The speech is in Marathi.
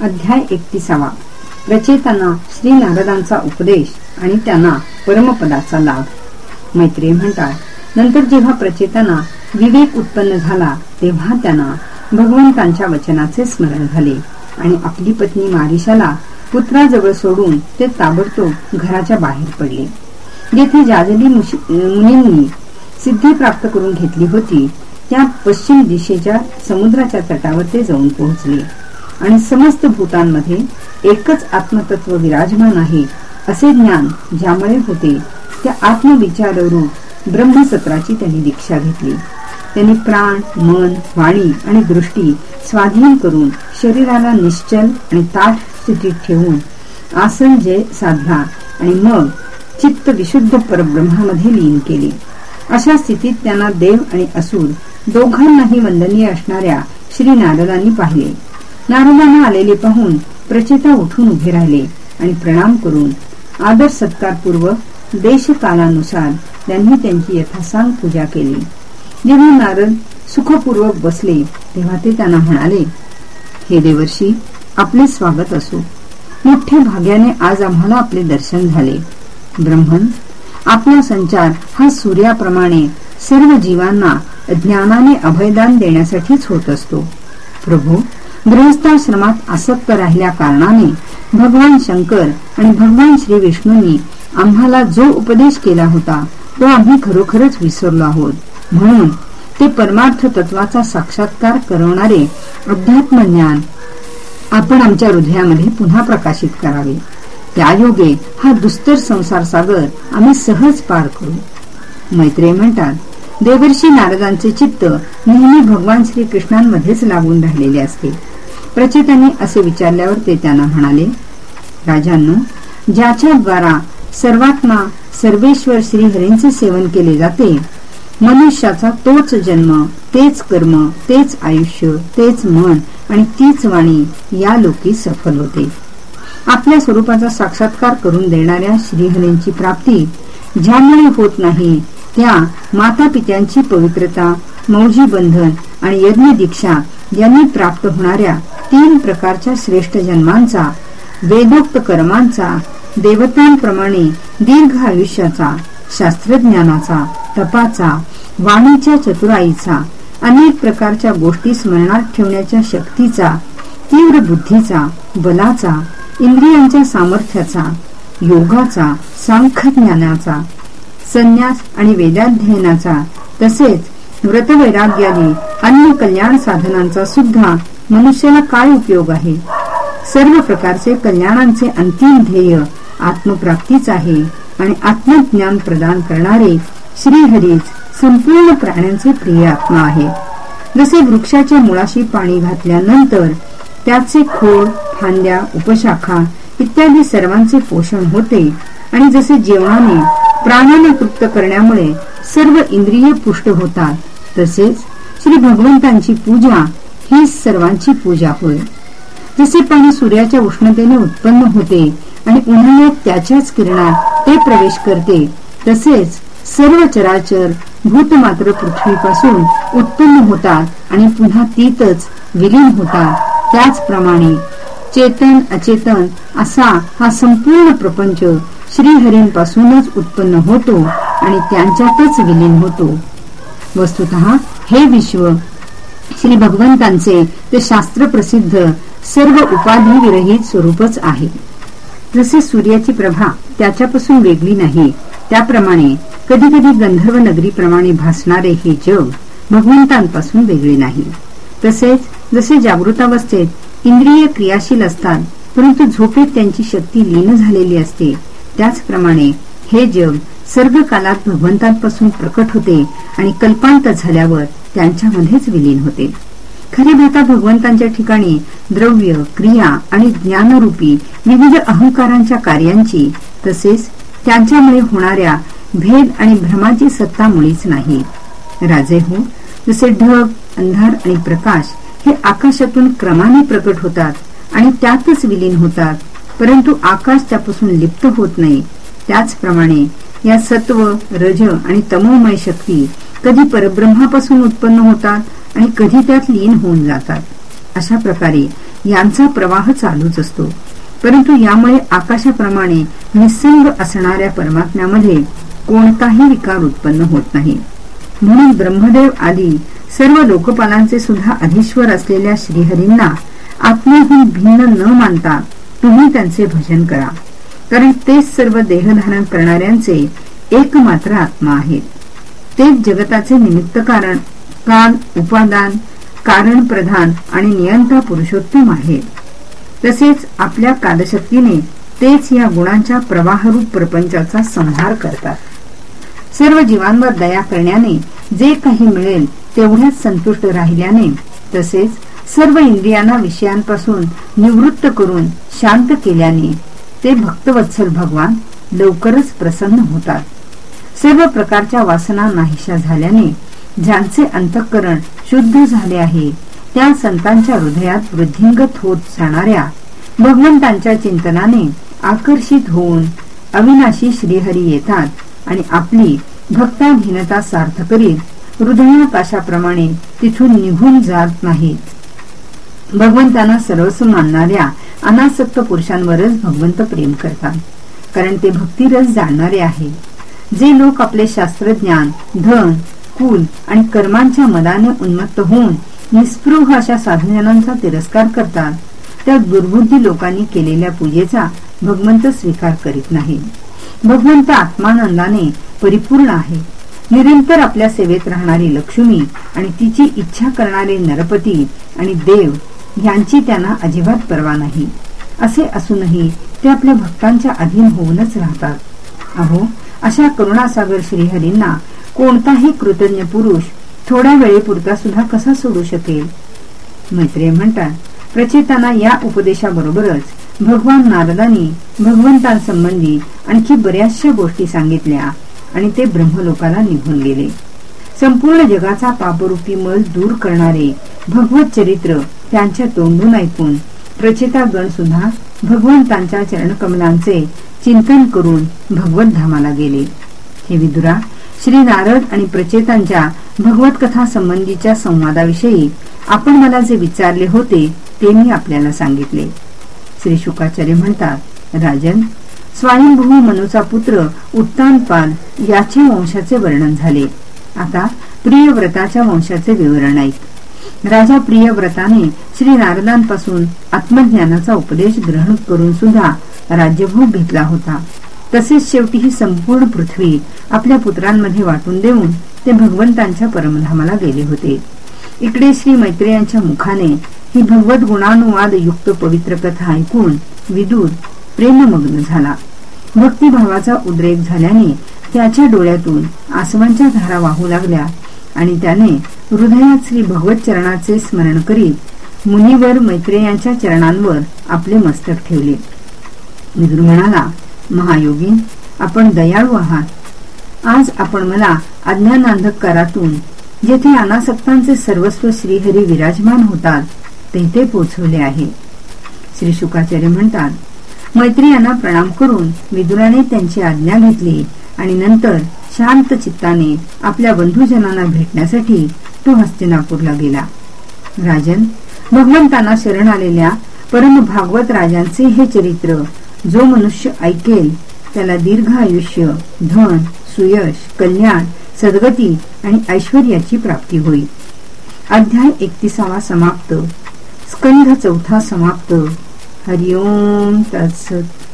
अध्याय एकतीसावा. रचेताना श्री नारदांचा उपदेश आणि त्यांना परमपदाचा लाभ. मैत्री म्हणतात नंतर जेव्हा प्रचेताना विवेक उत्पन्न झाला तेव्हा त्यांना भगवंतांच्या वचनाचे स्मरण झाले आणि आपली पत्नी मारिशाला पुत्राजवळ सोडून ते ताबडतोब घराच्या बाहेर पडले. जेथे जाजली मुनींनी सिद्धी प्राप्त करून घेतली होती त्या पश्चिम दिशेच्या समुद्राच्या तटावर ते जाऊन पोहोचले. आणि समस्त भूतांमध्ये एकच आत्मतत्व विराजमान आहे असे ज्ञान ज्यामुळे होते त्या आत्मविचाररूप ब्रह्मसत्राची त्यांनी दीक्षा घेतली. त्यांनी प्राण मन वाणी आणि दृष्टी स्वाधीन करून शरीराला निश्चल आणि ताठ स्थितीत ठेवून आसन जे साधला आणि मग चित्त विशुद्ध परब्रह्मामध्ये लीन केले. अशा स्थितीत त्यांना देव आणि असुर दोघांनाही वंदनीय असणाऱ्या श्री नारदांनी पाहिले. नारदांना आलेले पाहून प्रचेता उठून उभे राहिले आणि प्रणाम करून आदर सत्कारपूर्वक देशकालानुसार त्यांनी त्यांची यथासांग पूजा केली. जेव्हा नारद सुखपूर्वक बसले तेव्हा ते त्यांना म्हणाले हे देवर्षी आपले स्वागत असो. मोठ्या भाग्याने आज आम्हाला आपले दर्शन झाले. ब्रह्मन आपला संचार हा सूर्याप्रमाणे सर्व जीवांना ज्ञानाने अभयदान देण्यासाठीच होत असतो. प्रभू गृहस्थाश्रमात आसक्त राहिल्या कारणाने भगवान शंकर आणि भगवान श्री विष्णूंनी आम्हाला जो उपदेश केला होता तो आम्ही खरोखरच विसरलो आहोत. म्हणून ते परमार्थ तत्वाचा साक्षात्कार करवणारे अध्यात्म ज्ञान आपण आमच्या हृदयामध्ये पुन्हा प्रकाशित करावे. त्यायोगे हा दुस्तर संसार सागर आम्ही सहज पार करू. मैत्रे म्हणतात देवर्षी नारदांचे चित्त नेहमी भगवान श्री कृष्णांमध्येच लागून राहिलेले असते. प्रचेतांनी असे विचारल्यावर ते त्यांना म्हणाले राजांनो ज्याच्याद्वारा सर्वात्मा सर्वेश्वर श्रीहरींचे सेवन केले जाते मनुष्याचा तोच जन्म तेच कर्म तेच आयुष्य तेच मन आणि तीच वाणी या लोकी सफल होते. आपल्या स्वरूपाचा साक्षात्कार करून देणाऱ्या श्रीहरींची प्राप्ती ज्यामुळे होत नाही त्या माता पित्यांची पवित्रता मौजी बंधन आणि यज्ञ दीक्षा यांनी प्राप्त होणाऱ्या तीन प्रकारच्या श्रेष्ठ जन्मांचा वेदोक्त कर्मांचा देवतांप्रमाणे दीर्घ आयुष्याचा शास्त्रज्ञानाचा तपाचा वाणीच्या चतुराईचा अनेक प्रकारच्या गोष्टी स्मरणात ठेवण्याच्या शक्तीचा तीव्र बुद्धीचा बलाचा इंद्रियांच्या सामर्थ्याचा योगाचा सांख्य ज्ञानाचा संन्यास आणि वेदाध्ययनाचा तसेच व्रतवैराग्यादी अन्य कल्याण साधनांचा सुद्धा मनुष्याला काय उपयोग आहे? सर्व प्रकारचे कल्याणांचे अंतिम ध्येय आत्मप्राप्तीच आहे आणि आत्मज्ञान प्रदान करणारे श्रीहरीच संपूर्ण प्राण्यांचे प्रिय आत्मा आहे. जसे वृक्षाच्या मुळाशी पाणी घातल्यानंतर त्याचे खोड फांद्या उपशाखा इत्यादी सर्वांचे पोषण होते आणि जसे जेवणाने प्राण्याने तृप्त करण्यामुळे सर्व इंद्रिय पुष्ट होतात तसेच श्री भगवंतांची पूजा ही सर्वांची पूजा होय. जसे पाणी सूर्याच्या उष्णतेने उत्पन्न होते आणि उन्हाळ्यात त्याच्याच किरणात ते प्रवेश करते तसेच सर्व चराचर भूत मात्र पृथ्वीपासून उत्पन्न होतात आणि पुन्हा तीतच विलीन होतात. त्याचप्रमाणे चेतन अचेतन असा हा संपूर्ण प्रपंच श्रीहरींपासूनच उत्पन्न होतो आणि त्यांच्यातच विलीन होतो. वस्तुत हे विश्व श्री भगवंतांचे ते शास्त्र प्रसिद्ध सर्व उपाधी विरहित स्वरूपच आहे. जसे सूर्याची प्रभा त्याच्यापासून वेगळी नाही त्याप्रमाणे कधी कधी गंधर्व नगरीप्रमाणे भासणारे हे जग भगवंतांपासून वेगळे नाही. तसेच जसे जागृतावस्थेत इंद्रिय क्रियाशील असतात परंतु झोपेत त्यांची शक्ती लीन झालेली असते त्याचप्रमाणे हे जग सर्व कालात भगवंतांपासून प्रकट होते आणि कल्पांत झाल्यावर त्यांच्यामध्येच विलीन होते. खरे भाता भगवंतांच्या ठिकाणी द्रव्य क्रिया आणि ज्ञानरूपी विविध अहंकारांच्या कार्यांची तसेच त्यांच्यामुळे होणाऱ्या भेद आणि भ्रमाची सत्ता मुळीच नाही. राजे हो जसे ढग अंधार आणि प्रकाश हे आकाशातून क्रमाने प्रकट होतात आणि त्यातच विलीन होतात परंतु आकाश त्यापासून लिप्त होत नाही. त्याचप्रमाणे या सत्व रज आणि तमोमय शक्ती कधी परब्रह्मापासून उत्पन्न होतात आणि कधी त्यात लीन होऊन जातात. अशा प्रकारे यांचा प्रवाह चालूच असतो. परंतु यामुळे आकाशाप्रमाणे निसंग असणाऱ्या परमात्म्यामध्ये कोणताही विकार उत्पन्न होत नाही. म्हणून ब्रह्मदेव आदी सर्व लोकपालांचे सुद्धा अधीश्वर असलेल्या श्रीहरींना आत्म्याहून भिन्न न मानता तुम्ही त्यांचे भजन करा. कारण तेच सर्व देहधारण करणाऱ्यांचे एकमात्र आत्मा आहेत. तेच जगताचे निमित्त कारण काल उपादान कारण प्रधान आणि नियंता पुरुषोत्तम आहे तसेच आपल्या कालशक्तीने तेच या गुणांच्या प्रवाहरूप प्रपंचाचा संहार करतात. सर्व जीवांवर दया करण्याने जे काही मिळेल तेवढ्याच संतुष्ट राहिल्याने तसेच सर्व इंद्रियांना विषयांपासून निवृत्त करून शांत केल्याने ते भक्तवत्सल भगवान लवकरच प्रसन्न होतात. सर्व प्रकारच्या वासना नाहीशा झाल्याने ज्यांचे अंतःकरण शुद्ध झाले आहे त्या संतांच्या हृदयात वृद्धिंगत होत जाणाऱ्या भगवंतांच्या चिंतनाने आकर्षित होऊन अविनाशी श्रीहरी येतात आणि आपली भक्ताधीनता सार्थ करीत हृदयाकाशाप्रमाणे तिथून निघून जात नाहीत. भगवंतांना सर्वस्व मानणाऱ्या अनासक्त पुरुषांवरच भगवंत प्रेम करतात कारण ते भक्तिरस जाणणारे आहे जे लोक आपले शास्त्रज्ञान धन कुल आणि कर्मांच्या मदाने उन्मत्त होऊन निस्पृह अशा साधनांचा तिरस्कार करतात त्या दुर्बुद्धी लोकांनी केलेल्या पूजेचा भगवंत स्वीकार करीत नाही. भगवंत आत्मानंदाने परिपूर्ण आहे. निरंतर आपल्या सेवेत राहणारी लक्ष्मी आणि तिची इच्छा करणारे नरपती आणि देव यांची त्यांना अजिबात पर्वा नाही. असे असूनही ते आपल्या भक्तांच्या अधीन होऊनच राहतात. अहो अशा करुणासागर श्रीहरींना कोणताही कृतज्ञ पुरुष थोड्या वेळेपुरता सुद्धा कसा सोडू शकेल? मैत्रिय म्हणतात प्रचेताना या उपदेशाबरोबरच भगवान नारदानी भगवंतांसंबंधी आणखी बऱ्याचशा गोष्टी सांगितल्या आणि ते ब्रह्मलोकाला निघून गेले. संपूर्ण जगाचा पापरूपी मल दूर करणारे भगवत चरित्र त्यांच्या तोंडून ऐकून प्रचेतागण सुद्धा भगवंतांच्या चरणकमलांचे चिंतन करून भगवत धामाला गेले. हे विदुरा श्री नारद आणि प्रचेतांच्या भगवत कथा संबंधीच्या संवादाविषयी आपण मला जे विचारले होते ते मी आपल्याला सांगितले. श्री शुकाचार्य म्हणतात राजन स्वयंभू मनुचा पुत्र उत्तानपाल याचे वंशाचे वर्णन झाले. आता प्रियव्रताच्या वंशाचे विवरण ऐक. राजा प्रियव्रताने श्री नारदांपासून आत्मज्ञानाचा उपदेश ग्रहण करून सुद्धा राज्यभोग घेतला होता. तसेच शेवटी ही संपूर्ण पृथ्वी आपल्या पुत्रांमध्ये वाटून देऊन ते भगवंतांच्या परमधामाला गेले होते. इकडे श्री मैत्रेयांच्या मुखाने ही भगवत गुणानुवाद युक्त पवित्र कथा ऐकून विदूर प्रेममग्न झाला. भक्तिभावाचा उद्रेक झाल्याने त्याच्या डोळ्यातून आसवांच्या धारा वाहू लागल्या. आणि त्याने हृदयात श्री भगवत चरणाचे स्मरण करीत मुनिवर मैत्रेयांच्या चरणांवर आपले मस्तक ठेवले. विदुर म्हणाला महायोगी आपण दयाळू आहात. आज आपण मला अज्ञानांधकारातून जेथे अनासक्तांचे सर्वस्व श्रीहरी विराजमान होतात तेथे पोचवले आहे. श्री शुकाचार्य म्हणतात मैत्री यांना प्रणाम करून विदुराने त्यांची आज्ञा घेतली आणि नंतर शांत चित्ताने आपल्या बंधुजनांना भेटण्यासाठी तो हस्तिनापूरला गेला. राजन भगवंतांना शरण आलेल्या परम भागवत राजांचे हे चरित्र जो मनुष्य ऐकेल त्याला दीर्घ आयुष्य धन सुयश कल्याण सद्गती आणि ऐश्वर्याची प्राप्ती होईल. अध्याय एकतीसावा समाप्त. स्कंध चौथा समाप्त. हरिओम तत्सत.